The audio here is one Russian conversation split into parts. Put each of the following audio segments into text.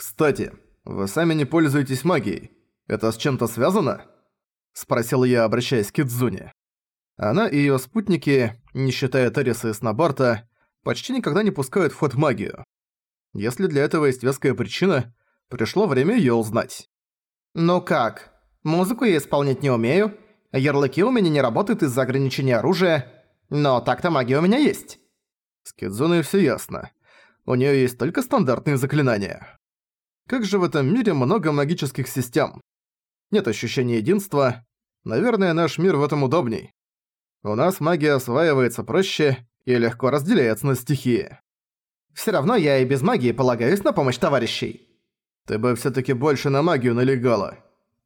«Кстати, вы сами не пользуетесь магией. Это с чем-то связано?» Спросил я, обращаясь к Кидзуне. Она и её спутники, не считая Терриса и Снобарта, почти никогда не пускают в ход магию. Если для этого есть веская причина, пришло время её узнать. «Ну как? Музыку я исполнять не умею, ярлыки у меня не работают из-за ограничения оружия, но так-то магия у меня есть». С Кидзуной всё ясно. У неё есть только стандартные заклинания. Как же в этом мире много магических систем? Нет ощущения единства. Наверное, наш мир в этом удобней. У нас магия осваивается проще и легко разделяется на стихии. Всё равно я и без магии полагаюсь на помощь товарищей. Ты бы всё-таки больше на магию налегала.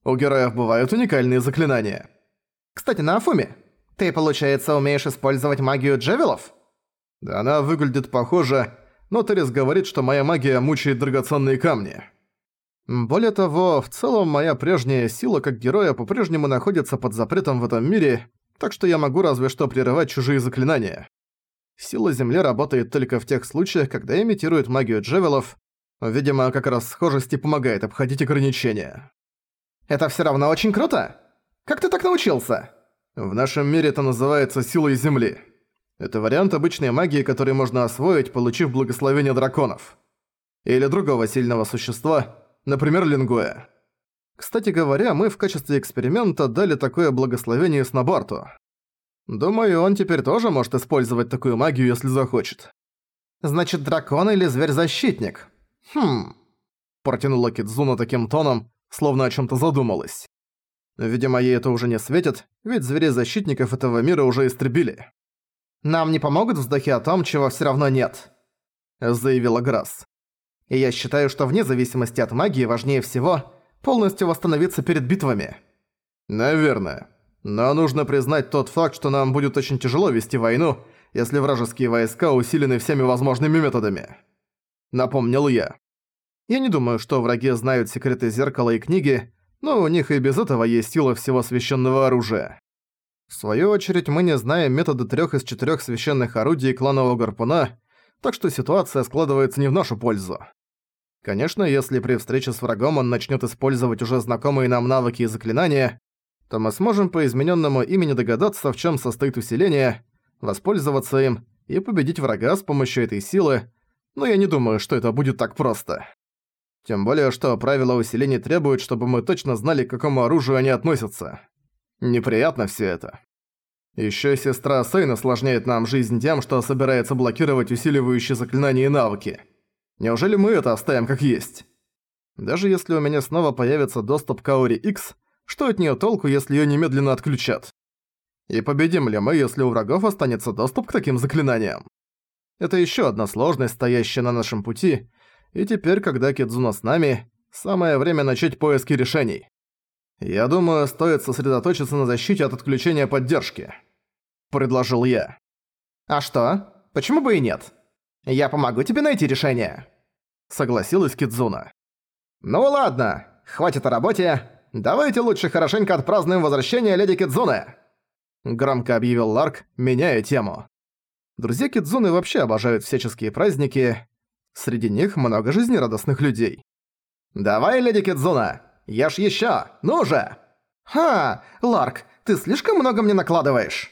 У героев бывают уникальные заклинания. Кстати, на Афуме, ты, получается, умеешь использовать магию джевелов? Да она выглядит похоже, но Терес говорит, что моя магия мучает драгоценные камни. Более того, в целом моя прежняя сила как героя по-прежнему находится под запретом в этом мире, так что я могу разве что прерывать чужие заклинания. Сила Земли работает только в тех случаях, когда имитирует магию джевелов, видимо, как раз схожести помогает обходить ограничения. Это всё равно очень круто! Как ты так научился? В нашем мире это называется силой Земли. Это вариант обычной магии, который можно освоить, получив благословение драконов. Или другого сильного существа, например, Лингуя. Кстати говоря, мы в качестве эксперимента дали такое благословение Снобарту. Думаю, он теперь тоже может использовать такую магию, если захочет. Значит, дракон или зверь-защитник? Хм... Протянула Кидзуна таким тоном, словно о чем то задумалась. Видимо, ей это уже не светит, ведь зверей-защитников этого мира уже истребили. «Нам не помогут вздохи о том, чего все равно нет», — заявила Грасс. «И я считаю, что вне зависимости от магии важнее всего полностью восстановиться перед битвами». «Наверное. Но нужно признать тот факт, что нам будет очень тяжело вести войну, если вражеские войска усилены всеми возможными методами», — напомнил я. Я не думаю, что враги знают секреты зеркала и книги, но у них и без этого есть сила всего священного оружия. В свою очередь, мы не знаем методы трех из четырех священных орудий кланового гарпуна, так что ситуация складывается не в нашу пользу. Конечно, если при встрече с врагом он начнет использовать уже знакомые нам навыки и заклинания, то мы сможем по измененному имени догадаться, в чем состоит усиление, воспользоваться им и победить врага с помощью этой силы, но я не думаю, что это будет так просто. Тем более, что правила усиления требуют, чтобы мы точно знали, к какому оружию они относятся. Неприятно все это. Еще сестра Сейн осложняет нам жизнь тем, что собирается блокировать усиливающие заклинания и навыки. Неужели мы это оставим как есть? Даже если у меня снова появится доступ к Ауре X, что от нее толку, если ее немедленно отключат? И победим ли мы, если у врагов останется доступ к таким заклинаниям? Это еще одна сложность, стоящая на нашем пути, и теперь, когда Кидзуна с нами, самое время начать поиски решений. Я думаю, стоит сосредоточиться на защите от отключения поддержки. Предложил я. А что? Почему бы и нет? Я помогу тебе найти решение. Согласилась Кидзуна. Ну ладно, хватит о работе. Давайте лучше хорошенько отпразднуем возвращение леди Кидзуны. Громко объявил Ларк, меняя тему. Друзья Кидзуны вообще обожают всяческие праздники, Среди них много жизнерадостных людей. «Давай, леди Кидзуна, ешь ещё, ну же!» «Ха, Ларк, ты слишком много мне накладываешь!»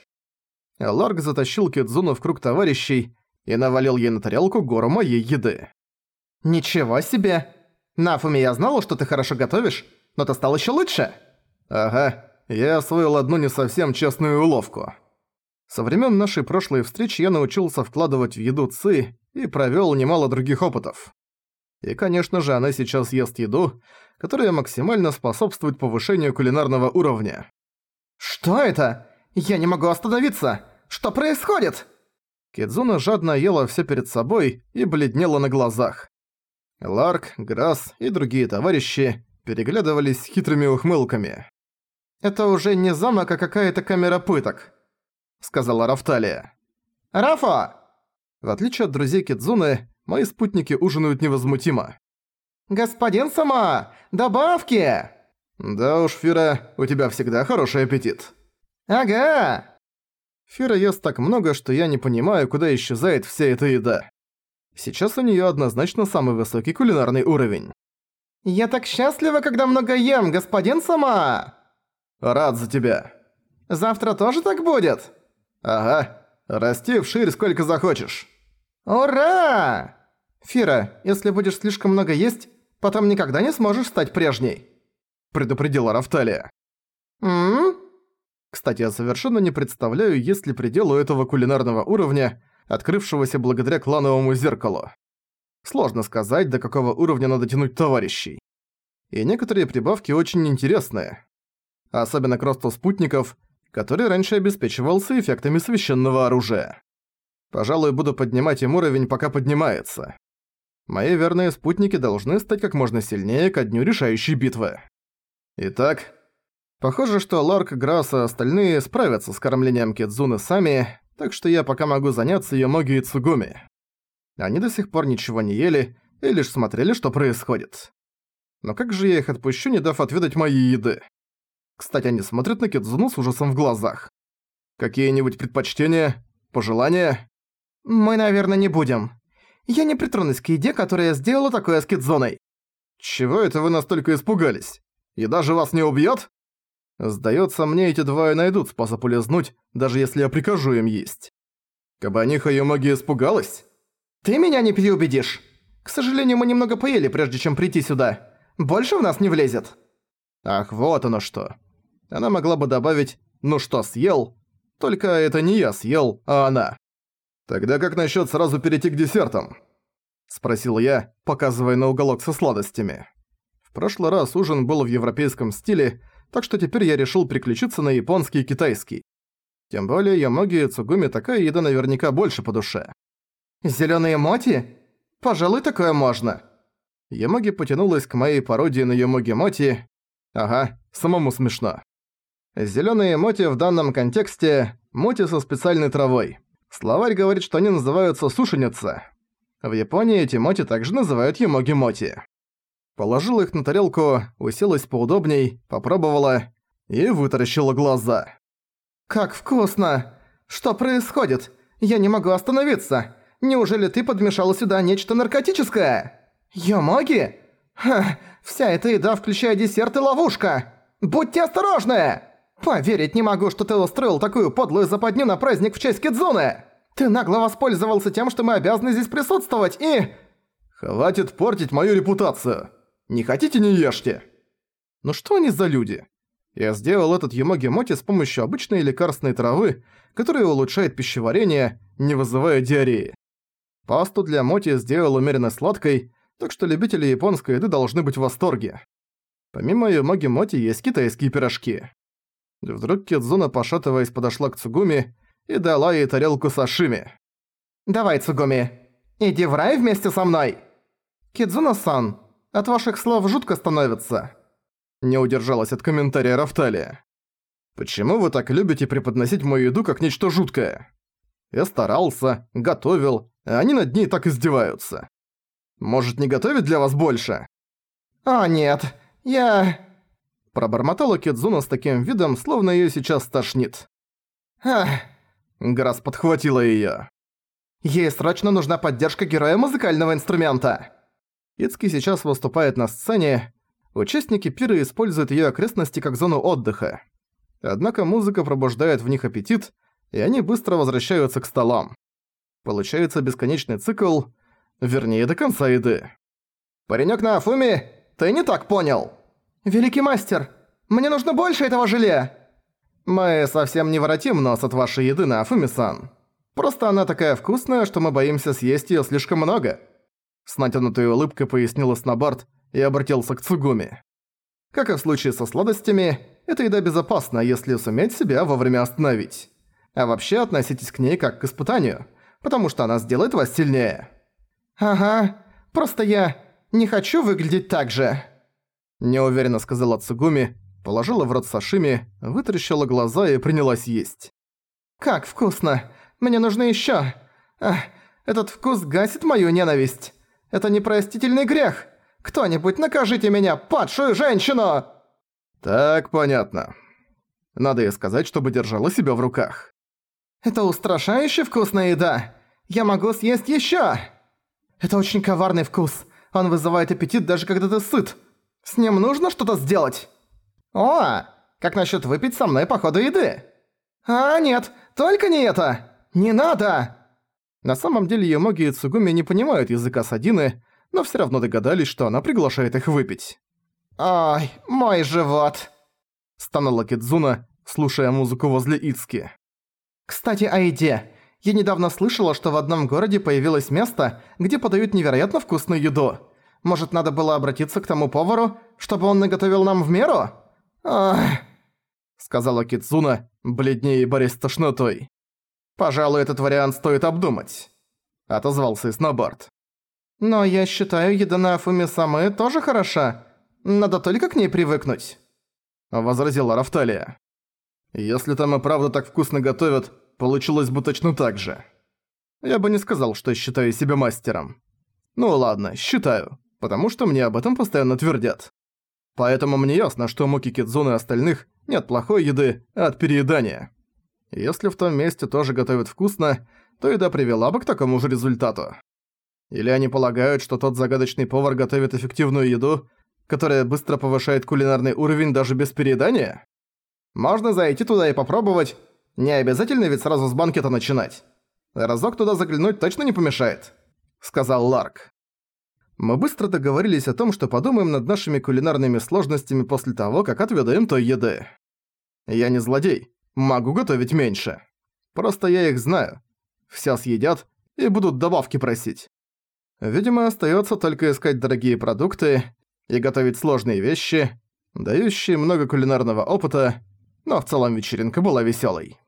Ларк затащил Кидзуну в круг товарищей и навалил ей на тарелку гору моей еды. «Ничего себе! Нафуми, я знала, что ты хорошо готовишь, но ты стал ещё лучше!» «Ага, я освоил одну не совсем честную уловку». Со времен нашей прошлой встречи я научился вкладывать в еду ци и провёл немало других опытов. И, конечно же, она сейчас ест еду, которая максимально способствует повышению кулинарного уровня. «Что это? Я не могу остановиться! Что происходит?» Кидзуна жадно ела всё перед собой и бледнела на глазах. Ларк, Грасс и другие товарищи переглядывались с хитрыми ухмылками. «Это уже не замок, а какая-то камера пыток», сказала Рафталия. «Рафа!» В отличие от друзей Кидзуны, мои спутники ужинают невозмутимо. «Господин Сама! Добавки!» «Да уж, Фира, у тебя всегда хороший аппетит». «Ага!» Фира ест так много, что я не понимаю, куда исчезает вся эта еда. Сейчас у неё однозначно самый высокий кулинарный уровень. «Я так счастлива, когда много ем, господин Сама!» «Рад за тебя!» «Завтра тоже так будет?» «Ага. Расти вширь сколько захочешь». «Ура!» «Фира, если будешь слишком много есть, потом никогда не сможешь стать прежней», — предупредила Рафталия. «М?», Кстати, я совершенно не представляю, есть ли предел у этого кулинарного уровня, открывшегося благодаря клановому зеркалу. Сложно сказать, до какого уровня надо тянуть товарищей. И некоторые прибавки очень интересные. Особенно к росту спутников, который раньше обеспечивался эффектами священного оружия. Пожалуй, буду поднимать им уровень, пока поднимается. Мои верные спутники должны стать как можно сильнее ко дню решающей битвы. Итак, похоже, что Ларк, Грасс и остальные справятся с кормлением Кидзуны сами, так что я пока могу заняться Йомоги и Цугуми. Они до сих пор ничего не ели и лишь смотрели, что происходит. Но как же я их отпущу, не дав отведать мои еды? Кстати, они смотрят на Кидзуну с ужасом в глазах. Какие-нибудь предпочтения? Пожелания? Мы, наверное, не будем. Я не притронусь к еде, которая сделала такое с Кидзоной. Чего это вы настолько испугались? И даже вас не убьёт? Сдается мне, эти двое найдут способ улизнуть, даже если я прикажу им есть. Кабаниха Юмаги испугалась? Ты меня не переубедишь. К сожалению, мы немного поели, прежде чем прийти сюда. Больше в нас не влезет. Ах, вот оно что. Она могла бы добавить «ну что, съел?» Только это не я съел, а она. «Тогда как насчет сразу перейти к десертам?» Спросил я, показывая на уголок со сладостями. В прошлый раз ужин был в европейском стиле, так что теперь я решил переключиться на японский и китайский. Тем более Ямоги и Цугуми такая еда наверняка больше по душе. «Зелёные моти? Пожалуй, такое можно». Ямоги потянулась к моей пародии на Ямоги Моти. Ага, самому смешно. Зелёные моти в данном контексте – моти со специальной травой. Словарь говорит, что они называются сушеница. В Японии эти моти также называют ямоги-моти. Положила их на тарелку, уселась поудобней, попробовала и вытаращила глаза. «Как вкусно! Что происходит? Я не могу остановиться! Неужели ты подмешала сюда нечто наркотическое? Ямоги? Ха, вся эта еда, включая десерт и ловушка! Будьте осторожны!» «Поверить не могу, что ты устроил такую подлую западню на праздник в честь Кидзуны! Ты нагло воспользовался тем, что мы обязаны здесь присутствовать, и...» «Хватит портить мою репутацию! Не хотите, не ешьте!» «Ну что они за люди?» Я сделал этот Юмоги-моти с помощью обычной лекарственной травы, которая улучшает пищеварение, не вызывая диареи. Пасту для моти сделал умеренно сладкой, так что любители японской еды должны быть в восторге. Помимо Юмоги-моти есть китайские пирожки. Вдруг Кидзуна, пошатываясь, подошла к Цугуми и дала ей тарелку сашими. «Давай, Цугуми, иди в рай вместе со мной!» «Кидзуна-сан, от ваших слов жутко становится!» Не удержалась от комментария Рафталия. «Почему вы так любите преподносить мою еду как нечто жуткое?» Я старался, готовил, а они над ней так издеваются. Может, не готовить для вас больше? «О, нет, я...» Пробормотала Кидзуна с таким видом, словно её сейчас стошнит. «Ах!» Грасс подхватила её. «Ей срочно нужна поддержка героя музыкального инструмента!» Ицки сейчас выступает на сцене. Участники пира используют её окрестности как зону отдыха. Однако музыка пробуждает в них аппетит, и они быстро возвращаются к столам. Получается бесконечный цикл, вернее, до конца еды. «Паренёк на Афуме, ты не так понял!» «Великий мастер, мне нужно больше этого желе!» «Мы совсем не воротим нос от вашей еды на Афуми-сан. Просто она такая вкусная, что мы боимся съесть её слишком много». С натянутой улыбкой пояснила Снобард и обратился к Цугуми. Как и в случае со сладостями, эта еда безопасна, если суметь себя вовремя остановить. А вообще относитесь к ней как к испытанию, потому что она сделает вас сильнее. «Ага, просто я не хочу выглядеть так же». Неуверенно сказала Цугуми, положила в рот сашими, вытаращила глаза и принялась есть. «Как вкусно! Мне нужно ещё! Ах, этот вкус гасит мою ненависть! Это непростительный грех! Кто-нибудь накажите меня, падшую женщину!» «Так, понятно. Надо ей сказать, чтобы держала себя в руках». «Это устрашающе вкусная еда! Я могу съесть ещё!» «Это очень коварный вкус. Он вызывает аппетит даже когда ты сыт. С ним нужно что-то сделать. О, как насчет выпить со мной по ходу еды? А, нет, только не это. Не надо. На самом деле Йомоги и Цугуми не понимают языка Садины, но все равно догадались, что она приглашает их выпить. «Ой, мой живот!» – стонала Кидзуна, слушая музыку возле Ицки. «Кстати, о еде. Я недавно слышала, что в одном городе появилось место, где подают невероятно вкусную еду. Может, надо было обратиться к тому повару, чтобы он наготовил нам в меру? Ах!» Сказала Кидзуна, бледнее и борясь тошнотой. «Пожалуй, этот вариант стоит обдумать», — отозвался Снобард. «Но я считаю, еда на Афуми-самы тоже хороша. Надо только к ней привыкнуть», — возразила Рафталия. «Если там и правда так вкусно готовят, получилось бы точно так же. Я бы не сказал, что считаю себя мастером. Ну ладно, считаю, потому что мне об этом постоянно твердят. Поэтому мне ясно, что Муки Кидзуны и остальных нет плохой еды, а от переедания. Если в том месте тоже готовят вкусно, то еда привела бы к такому же результату. Или они полагают, что тот загадочный повар готовит эффективную еду, которая быстро повышает кулинарный уровень даже без переедания? Можно зайти туда и попробовать. Не обязательно ведь сразу с банкета начинать. Разок туда заглянуть точно не помешает», — сказал Ларк. Мы быстро договорились о том, что подумаем над нашими кулинарными сложностями после того, как отведаем той еды. Я не злодей, могу готовить меньше. Просто я их знаю. Все съедят и будут добавки просить. Видимо, остается только искать дорогие продукты и готовить сложные вещи, дающие много кулинарного опыта, но в целом вечеринка была веселой.